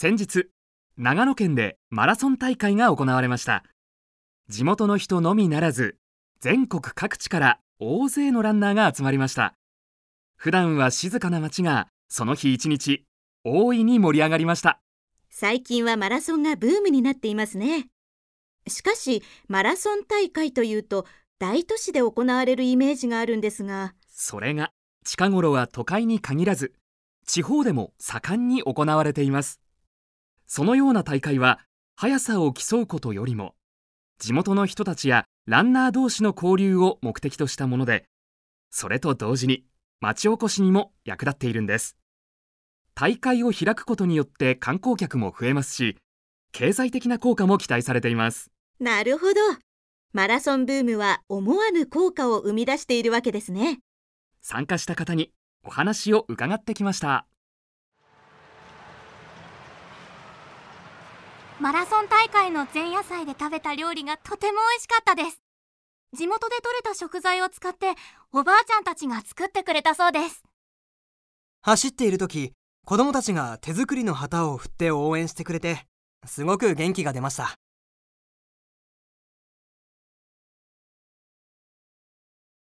先日長野県でマラソン大会が行われました。地元の人のみならず全国各地から大勢のランナーが集まりました。普段は静かな街がその日一日大いに盛り上がりました。最近はマラソンがブームになっていますね。しかしマラソン大会というと大都市で行われるイメージがあるんですが。それが近頃は都会に限らず地方でも盛んに行われていますそのような大会は速さを競うことよりも地元の人たちやランナー同士の交流を目的としたものでそれと同時に町おこしにも役立っているんです。大会を開くことによって観光客も増えますし経済的な効果も期待されています。なるほど。マラソンブームは思わぬ効果を生み出しているわけですね。参加した方にお話を伺ってきましたマラソン大会の前夜祭で食べた料理がとても美味しかったです。地元で採れた食材を使っておばあちゃんたちが作ってくれたそうです。走っている時子供たちが手作りの旗を振って応援してくれてすごく元気が出ました。